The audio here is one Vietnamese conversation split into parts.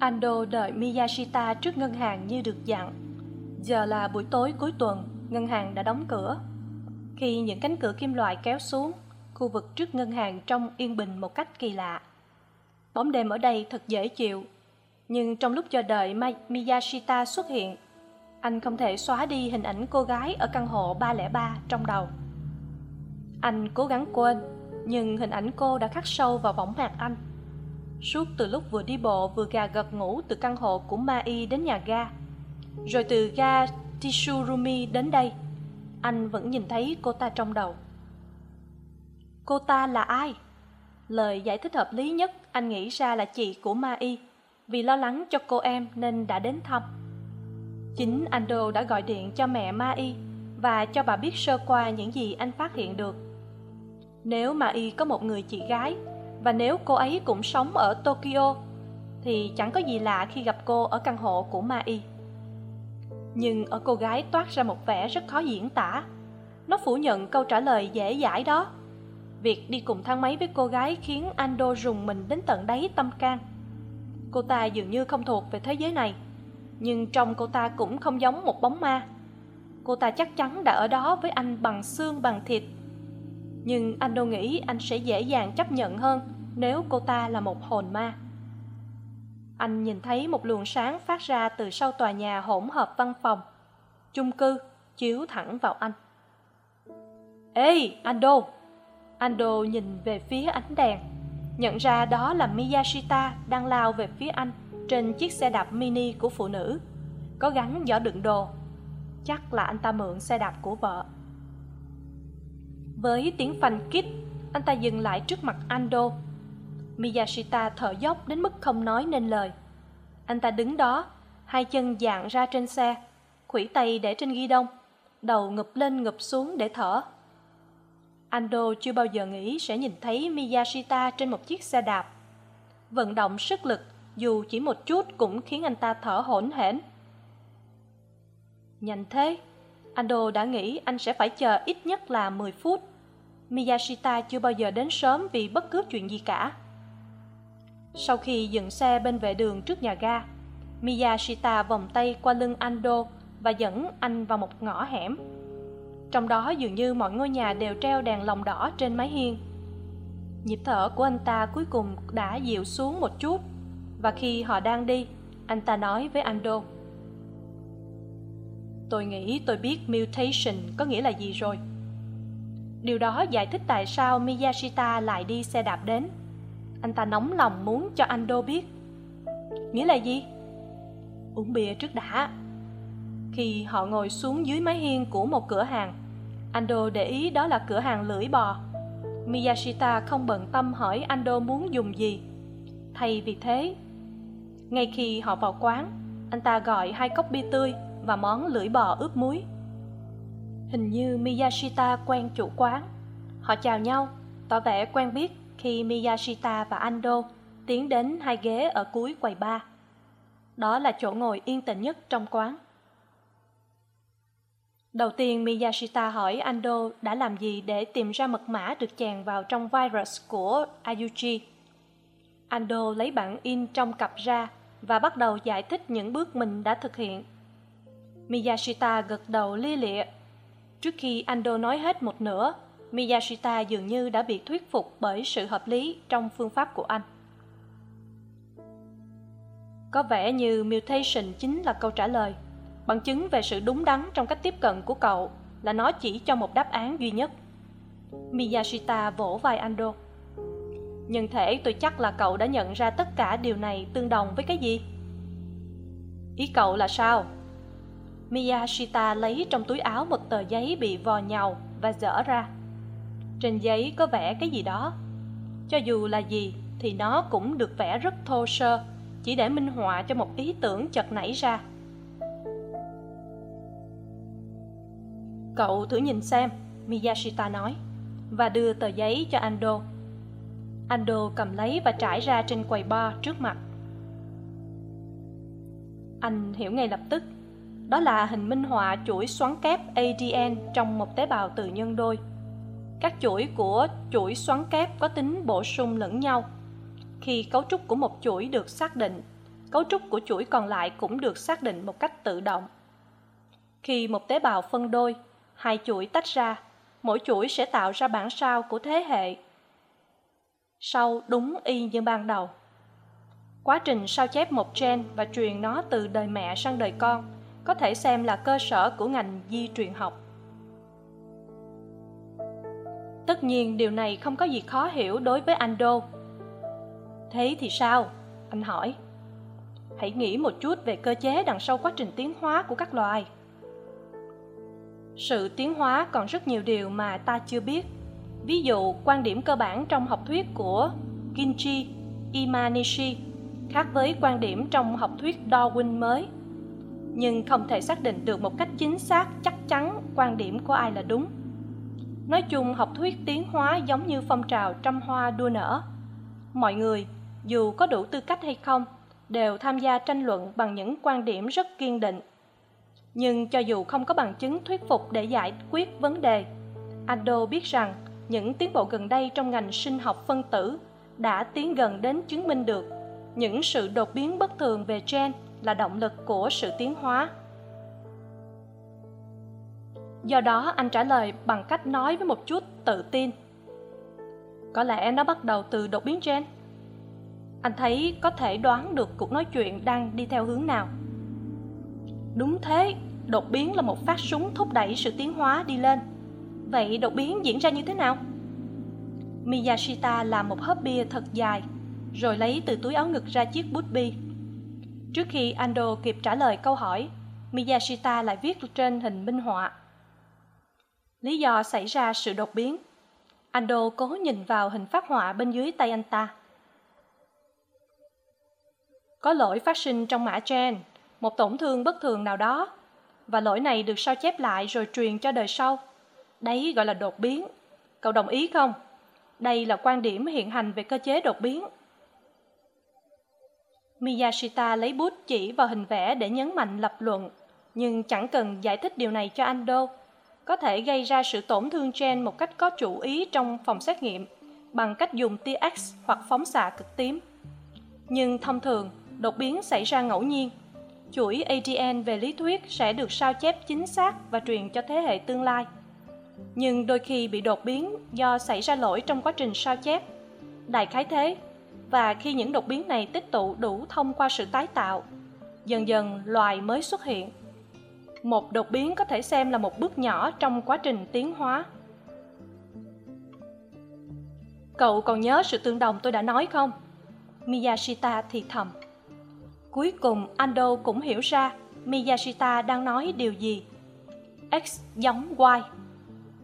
Ando đợi Miyashita trước ngân hàng như được dặn. Giờ là buổi tối cuối tuần, ngân hàng đã đóng cửa. Khi những cánh cửa kim loại kéo xuống, khu vực trước ngân hàng trông yên bình một cách kỳ lạ. Bóng đêm ở đây thật dễ chịu, nhưng trong lúc chờ đợi Miyashita xuất hiện, anh không thể xóa đi hình ảnh cô gái ở căn hộ 303 trong đầu. Anh cố gắng quên, nhưng hình ảnh cô đã khắc sâu vào võng mạc anh suốt từ lúc vừa đi bộ, vừa gà gật ngủ từ căn hộ của mai đến nhà ga. Rồi từ ga tishurumi đến đây, anh vẫn nhìn thấy cô ta trong đầu. Cô ta là ai? Lời giải thích hợp lý nhất anh nghĩ ra là chị của mai vì lo lắng cho cô em nên đã đến thăm. Chính ando đã gọi điện cho mẹ mai và cho bà biết sơ qua những gì anh phát hiện được. Nếu mai có một người chị gái và nếu cô ấy cũng sống ở tokyo, thì chẳng có gì lạ khi gặp cô ở căn hộ của mai. Nhưng ở cô gái toát ra một vẻ rất khó diễn tả. Nó phủ nhận câu trả lời dễ dãi đó. Việc đi cùng thang máy với cô gái khiến ando rùng mình đến tận đáy tâm can. Cô ta dường như không thuộc về thế giới này, nhưng trong cô ta cũng không giống một bóng ma. Cô ta chắc chắn đã ở đó với anh bằng xương bằng thịt nhưng anh đâu nghĩ anh sẽ dễ dàng chấp nhận hơn nếu cô ta là một hồn ma. Anh nhìn thấy một luồng sáng phát ra từ sau tòa nhà hỗn hợp văn phòng, chung cư chiếu thẳng vào anh. Ê, ando! Ando nhìn về phía ánh đèn, nhận ra đó là miyashita đang lao về phía anh trên chiếc xe đạp mini của phụ nữ, có gắn giỏ đựng đồ. Chắc là anh ta mượn xe đạp của vợ với tiếng phanh kít, anh ta dừng lại trước mặt ando. Miyashita thở dốc đến mức không nói nên lời. Anh ta đứng đó, hai chân dạng ra trên xe, khuỷu tay để trên ghi đông, đầu ngụp lên ngụp xuống để thở. Ando chưa bao giờ nghĩ sẽ nhìn thấy miyashita trên một chiếc xe đạp. Vận động sức lực dù chỉ một chút cũng khiến anh ta thở hổn hển. Nhanh thế, ando đã nghĩ anh sẽ phải chờ ít nhất là mười phút miyashita chưa bao giờ đến sớm vì bất cứ chuyện gì cả. Sau khi dừng xe bên vệ đường trước nhà ga, miyashita vòng tay qua lưng ando và dẫn anh vào một ngõ hẻm. Trong đó dường như mọi ngôi nhà đều treo đèn lồng đỏ trên mái hiên. Nhịp thở của anh ta cuối cùng đã dịu xuống một chút và khi họ đang đi, anh ta nói với ando, tôi nghĩ tôi biết mutation có nghĩa là gì rồi điều đó giải thích tại sao miyashita lại đi xe đạp đến. Anh ta nóng lòng muốn cho ando biết. Nghĩa là gì? Uống bia trước đã. Khi họ ngồi xuống dưới mái hiên của một cửa hàng ando để ý đó là cửa hàng lưỡi bò. Miyashita không bận tâm hỏi ando muốn dùng gì. Thay vì thế, ngay khi họ vào quán, anh ta gọi hai cốc bia tươi và món lưỡi bò ướp muối hình như miyashita quen chủ quán. Họ chào nhau, tỏ vẻ quen biết khi miyashita và ando tiến đến hai ghế ở cuối quầy ba đó là chỗ ngồi yên tĩnh nhất trong quán. Đầu tiên miyashita hỏi ando đã làm gì để tìm ra mật mã được chèn vào trong virus của ayuji ando lấy bản in trong cặp ra và bắt đầu giải thích những bước mình đã thực hiện. Miyashita gật đầu lia lịa trước khi ando nói hết một nửa, miyashita dường như đã bị thuyết phục bởi sự hợp lý trong phương pháp của anh. Có vẻ như mutation chính là câu trả lời. Bằng chứng về sự đúng đắn trong cách tiếp cận của cậu là nó chỉ cho một đáp án duy nhất. Miyashita vỗ vai ando. Nhân thể tôi chắc là cậu đã nhận ra tất cả điều này tương đồng với cái gì? Ý cậu là sao? Miyashita lấy trong túi áo một tờ giấy bị vò nhàu và dở ra. Trên giấy có vẽ cái gì đó. Cho dù là gì thì nó cũng được vẽ rất thô sơ, chỉ để minh họa cho một ý tưởng chợt nảy ra. Cậu thử nhìn xem, miyashita nói, và đưa tờ giấy cho ando. Ando cầm lấy và trải ra trên quầy bar trước mặt. Anh hiểu ngay lập tức đó là hình minh họa chuỗi xoắn kép adn trong một tế bào tự nhân đôi. Các chuỗi của chuỗi xoắn kép có tính bổ sung lẫn nhau. Khi cấu trúc của một chuỗi được xác định, cấu trúc của chuỗi còn lại cũng được xác định một cách tự động. Khi một tế bào phân đôi, hai chuỗi tách ra, mỗi chuỗi sẽ tạo ra bản sao của thế hệ sau đúng y như ban đầu. Quá trình sao chép một gen và truyền nó từ đời mẹ sang đời con có thể xem là cơ sở của ngành di truyền học. Tất nhiên, điều này không có gì khó hiểu đối với anh đô thế thì sao? Anh hỏi. Hãy nghĩ một chút về cơ chế đằng sau quá trình tiến hóa của các loài. Sự tiến hóa còn rất nhiều điều mà ta chưa biết. Ví dụ, quan điểm cơ bản trong học thuyết của kinchi imanishi khác với quan điểm trong học thuyết darwin mới nhưng không thể xác định được một cách chính xác, chắc chắn quan điểm của ai là đúng. Nói chung, học thuyết tiến hóa giống như phong trào trăm hoa đua nở. Mọi người, dù có đủ tư cách hay không, đều tham gia tranh luận bằng những quan điểm rất kiên định. Nhưng cho dù không có bằng chứng thuyết phục để giải quyết vấn đề Ado biết rằng những tiến bộ gần đây trong ngành sinh học phân tử đã tiến gần đến chứng minh được những sự đột biến bất thường về gen là động lực của sự tiến hóa. Do đó, anh trả lời bằng cách nói với một chút tự tin. Có lẽ nó bắt đầu từ đột biến gen. Anh thấy có thể đoán được cuộc nói chuyện đang đi theo hướng nào. Đúng thế, đột biến là một phát súng thúc đẩy sự tiến hóa đi lên. Vậy đột biến diễn ra như thế nào? Miyashita làm một hớp bia thật dài, rồi lấy từ túi áo ngực ra chiếc bút bi trước khi ando kịp trả lời câu hỏi, miyashita lại viết trên hình minh họa. Lý do xảy ra sự đột biến. Ando cố nhìn vào hình phát họa bên dưới tay anh ta. Có lỗi phát sinh trong mã gen, một tổn thương bất thường nào đó, và lỗi này được sao chép lại rồi truyền cho đời sau. Đấy gọi là đột biến. Cậu đồng ý không? Đây là quan điểm hiện hành về cơ chế đột biến miyashita lấy bút chỉ vào hình vẽ để nhấn mạnh lập luận, nhưng chẳng cần giải thích điều này cho Ando. có thể gây ra sự tổn thương gen một cách có chủ ý trong phòng xét nghiệm, bằng cách dùng tia x hoặc phóng xạ cực tím. Nhưng thông thường, đột biến xảy ra ngẫu nhiên. Chuỗi adn về lý thuyết sẽ được sao chép chính xác và truyền cho thế hệ tương lai. Nhưng đôi khi bị đột biến do xảy ra lỗi trong quá trình sao chép. Đại khái thế và khi những đột biến này tích tụ đủ thông qua sự tái tạo, dần dần loài mới xuất hiện. Một đột biến có thể xem là một bước nhỏ trong quá trình tiến hóa. Cậu còn nhớ sự tương đồng tôi đã nói không? Miyashita thì thầm. Cuối cùng, ando cũng hiểu ra miyashita đang nói điều gì. X giống y.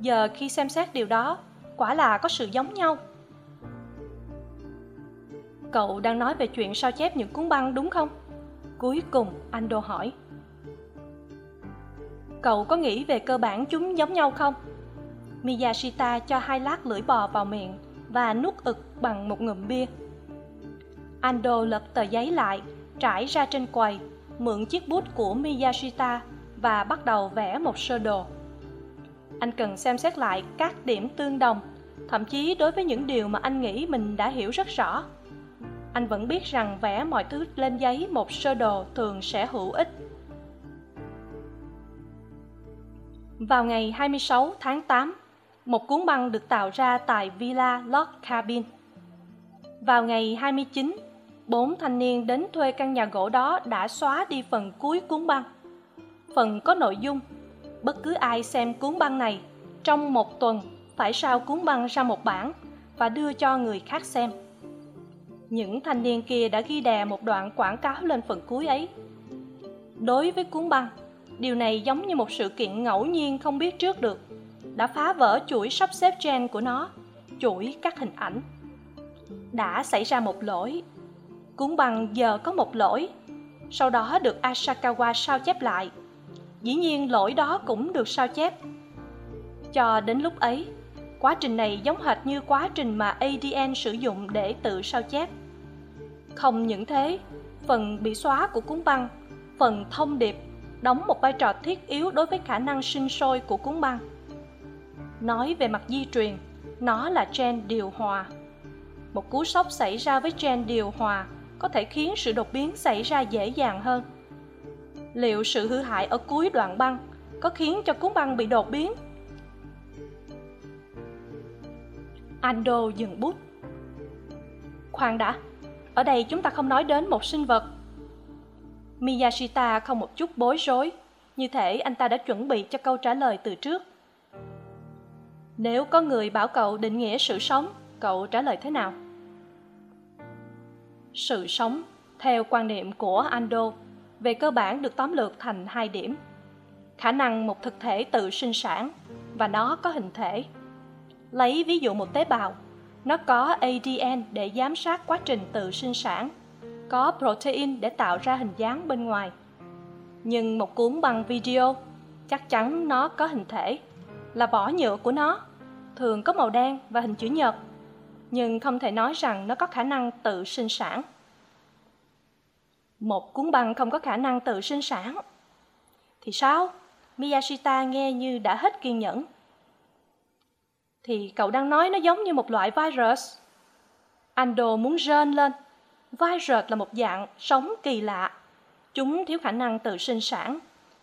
Giờ khi xem xét điều đó, quả là có sự giống nhau cậu đang nói về chuyện sao chép những cuốn băng, đúng không? Cuối cùng ando hỏi. Cậu có nghĩ về cơ bản chúng giống nhau không? Miyashita cho hai lát lưỡi bò vào miệng và nuốt ực bằng một ngụm bia. Ando lật tờ giấy lại, trải ra trên quầy, mượn chiếc bút của miyashita và bắt đầu vẽ một sơ đồ. Anh cần xem xét lại các điểm tương đồng, thậm chí đối với những điều mà anh nghĩ mình đã hiểu rất rõ anh vẫn biết rằng vẽ mọi thứ lên giấy một sơ đồ thường sẽ hữu ích vào ngày 26 tháng 8, một cuốn băng được tạo ra tại Villa Lord Cabin. Vào ngày 29, bốn thanh niên đến thuê căn nhà gỗ đó đã xóa đi phần cuối cuốn băng. Phần có nội dung, bất cứ ai xem cuốn băng này trong một tuần phải sao cuốn băng ra một bản và đưa cho người khác xem. Những thanh niên kia đã ghi đè một đoạn quảng cáo lên phần cuối ấy. Đối với cuốn băng, điều này giống như một sự kiện ngẫu nhiên không biết trước được đã phá vỡ chuỗi sắp xếp gen của nó chuỗi các hình ảnh. Đã xảy ra một lỗi. Cuốn băng giờ có một lỗi sau đó được asakawa sao chép lại. Dĩ nhiên lỗi đó cũng được sao chép. Cho đến lúc ấy quá trình này giống hệt như quá trình mà adn sử dụng để tự sao chép. Không những thế, phần bị xóa của cuốn băng, phần thông điệp đóng một vai trò thiết yếu đối với khả năng sinh sôi của cuốn băng. Nói về mặt di truyền, nó là gen điều hòa. Một cú sốc xảy ra với gen điều hòa có thể khiến sự đột biến xảy ra dễ dàng hơn. Liệu sự hư hại ở cuối đoạn băng có khiến cho cuốn băng bị đột biến? Ando dừng bút. Khoan đã, ở đây chúng ta không nói đến một sinh vật. Miyashita không một chút bối rối, như thể anh ta đã chuẩn bị cho câu trả lời từ trước. Nếu có người bảo cậu định nghĩa sự sống, cậu trả lời thế nào? Sự sống, theo quan niệm của ando, về cơ bản được tóm lược thành hai điểm. Khả năng một thực thể tự sinh sản và nó có hình thể lấy ví dụ một tế bào. Nó có adn để giám sát quá trình tự sinh sản. Có protein để tạo ra hình dáng bên ngoài. Nhưng một cuốn bằng video, chắc chắn nó có hình thể. Là vỏ nhựa của nó. Thường có màu đen và hình chữ nhật. Nhưng không thể nói rằng nó có khả năng tự sinh sản. Một cuốn băng không có khả năng tự sinh sản. Thì sao? Miyashita nghe như đã hết kiên nhẫn thì cậu đang nói nó giống như một loại virus. Ando muốn rên lên. Virus là một dạng sống kỳ lạ. Chúng thiếu khả năng tự sinh sản,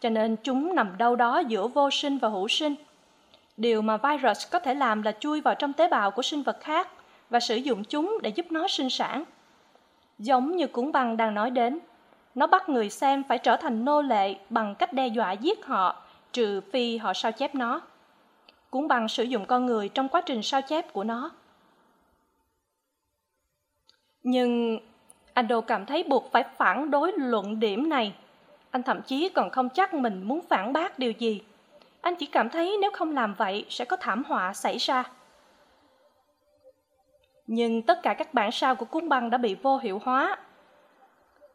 cho nên chúng nằm đâu đó giữa vô sinh và hữu sinh. Điều mà virus có thể làm là chui vào trong tế bào của sinh vật khác và sử dụng chúng để giúp nó sinh sản. Giống như cuốn băng đang nói đến, nó bắt người xem phải trở thành nô lệ bằng cách đe dọa giết họ, trừ phi họ sao chép nó cuốn băng sử dụng con người trong quá trình sao chép của nó. Nhưng ando cảm thấy buộc phải phản đối luận điểm này. Anh thậm chí còn không chắc mình muốn phản bác điều gì. Anh chỉ cảm thấy nếu không làm vậy sẽ có thảm họa xảy ra. Nhưng tất cả các bản sao của cuốn băng đã bị vô hiệu hóa.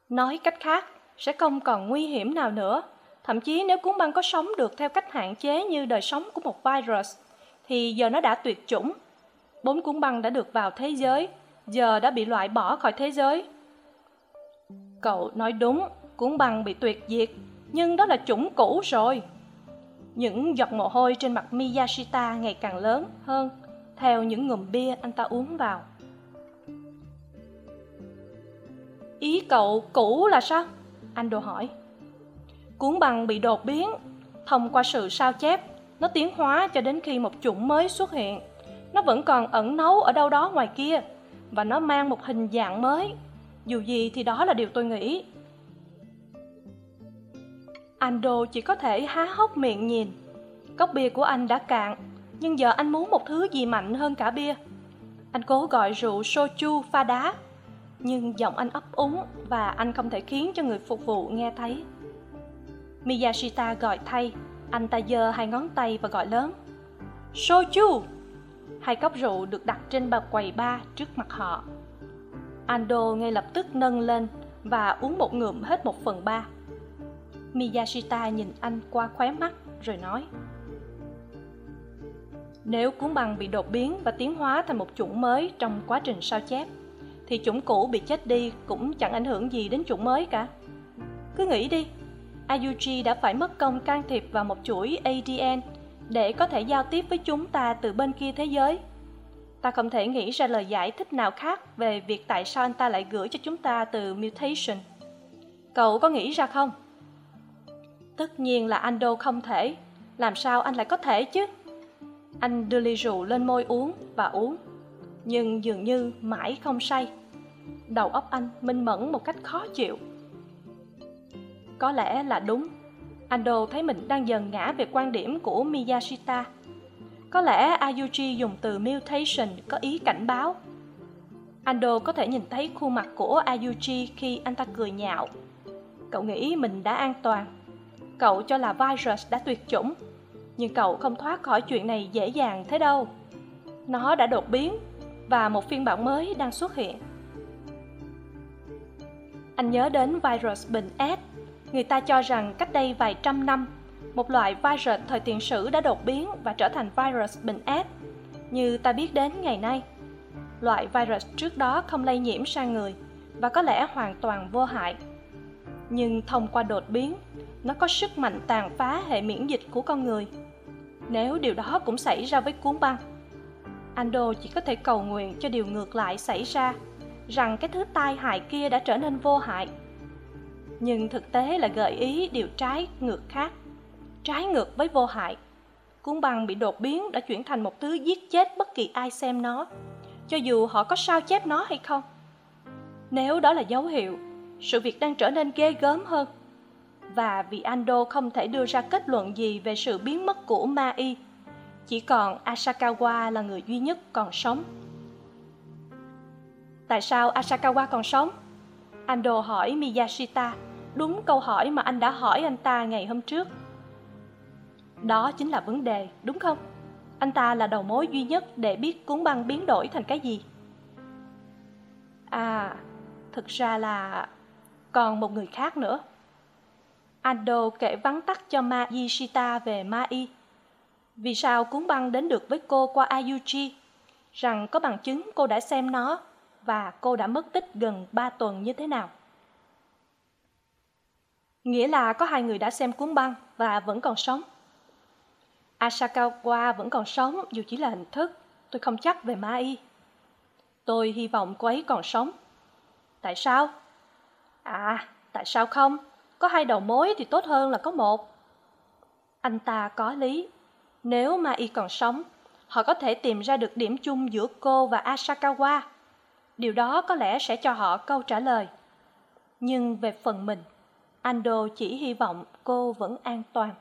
Nói cách khác, sẽ không còn nguy hiểm nào nữa thậm chí nếu cuốn băng có sống được theo cách hạn chế như đời sống của một virus, thì giờ nó đã tuyệt chủng. Bốn cuốn băng đã được vào thế giới, giờ đã bị loại bỏ khỏi thế giới. Cậu nói đúng, cuốn băng bị tuyệt diệt, nhưng đó là chủng cũ rồi. Những giọt mồ hôi trên mặt miyashita ngày càng lớn hơn, theo những ngụm bia anh ta uống vào. Ý cậu cũ là sao? Anh đồ hỏi cuốn băng bị đột biến. Thông qua sự sao chép, nó tiến hóa cho đến khi một chủng mới xuất hiện. Nó vẫn còn ẩn nấu ở đâu đó ngoài kia, và nó mang một hình dạng mới. Dù gì thì đó là điều tôi nghĩ. Ando chỉ có thể há hốc miệng nhìn. Cốc bia của anh đã cạn, nhưng giờ anh muốn một thứ gì mạnh hơn cả bia. Anh cố gọi rượu soju pha đá, nhưng giọng anh ấp úng và anh không thể khiến cho người phục vụ nghe thấy miyashita gọi thay. Anh ta giơ hai ngón tay và gọi lớn. Soju! Hai cốc rượu được đặt trên bậc quầy ba trước mặt họ. Ando ngay lập tức nâng lên và uống một ngụm hết một phần ba. Miyashita nhìn anh qua khóe mắt rồi nói, nếu cuốn băng bị đột biến và tiến hóa thành một chủng mới trong quá trình sao chép, thì chủng cũ bị chết đi cũng chẳng ảnh hưởng gì đến chủng mới cả. Cứ nghĩ đi IUG đã phải mất công can thiệp vào một chuỗi ADN để có thể giao tiếp với chúng ta từ bên kia thế giới. Ta không thể nghĩ ra lời giải thích nào khác về việc tại sao anh ta lại gửi cho chúng ta từ mutation. Cậu có nghĩ ra không? Tất nhiên là anh đô không thể. Làm sao anh lại có thể chứ? Anh đưa ly rượu lên môi uống và uống. Nhưng dường như mãi không say. Đầu óc anh minh mẫn một cách khó chịu có lẽ là đúng. Ando thấy mình đang dần ngã về quan điểm của miyashita. Có lẽ ayuji dùng từ mutation có ý cảnh báo. Ando có thể nhìn thấy khuôn mặt của ayuji khi anh ta cười nhạo. Cậu nghĩ mình đã an toàn. Cậu cho là virus đã tuyệt chủng. Nhưng cậu không thoát khỏi chuyện này dễ dàng thế đâu. Nó đã đột biến và một phiên bản mới đang xuất hiện. Anh nhớ đến virus bệnh s người ta cho rằng cách đây vài trăm năm một loại virus thời tiền sử đã đột biến và trở thành virus bệnh ép, như ta biết đến ngày nay loại virus trước đó không lây nhiễm sang người và có lẽ hoàn toàn vô hại. Nhưng thông qua đột biến nó có sức mạnh tàn phá hệ miễn dịch của con người. Nếu điều đó cũng xảy ra với cuốn băng ando chỉ có thể cầu nguyện cho điều ngược lại xảy ra rằng cái thứ tai hại kia đã trở nên vô hại nhưng thực tế là gợi ý điều trái ngược khác. Trái ngược với vô hại. Cuốn băng bị đột biến đã chuyển thành một thứ giết chết bất kỳ ai xem nó, cho dù họ có sao chép nó hay không. Nếu đó là dấu hiệu, sự việc đang trở nên ghê gớm hơn. Và vì ando không thể đưa ra kết luận gì về sự biến mất của ma y, chỉ còn asakawa là người duy nhất còn sống. Tại sao asakawa còn sống? Ando hỏi miyashita đúng câu hỏi mà anh đã hỏi anh ta ngày hôm trước. Đó chính là vấn đề, đúng không? Anh ta là đầu mối duy nhất để biết cuốn băng biến đổi thành cái gì. À thực ra là còn một người khác nữa. Ando kể vắn tắt cho ma yishita về ma y vì sao cuốn băng đến được với cô qua ayuji rằng có bằng chứng cô đã xem nó và cô đã mất tích gần ba tuần như thế nào nghĩa là có hai người đã xem cuốn băng và vẫn còn sống. Asakawa vẫn còn sống, dù chỉ là hình thức. Tôi không chắc về ma y. Tôi hy vọng cô ấy còn sống. Tại sao? À tại sao không? Có hai đầu mối thì tốt hơn là có một. Anh ta có lý. Nếu ma y còn sống, họ có thể tìm ra được điểm chung giữa cô và asakawa. Điều đó có lẽ sẽ cho họ câu trả lời. Nhưng về phần mình ando chỉ hy vọng cô vẫn an toàn.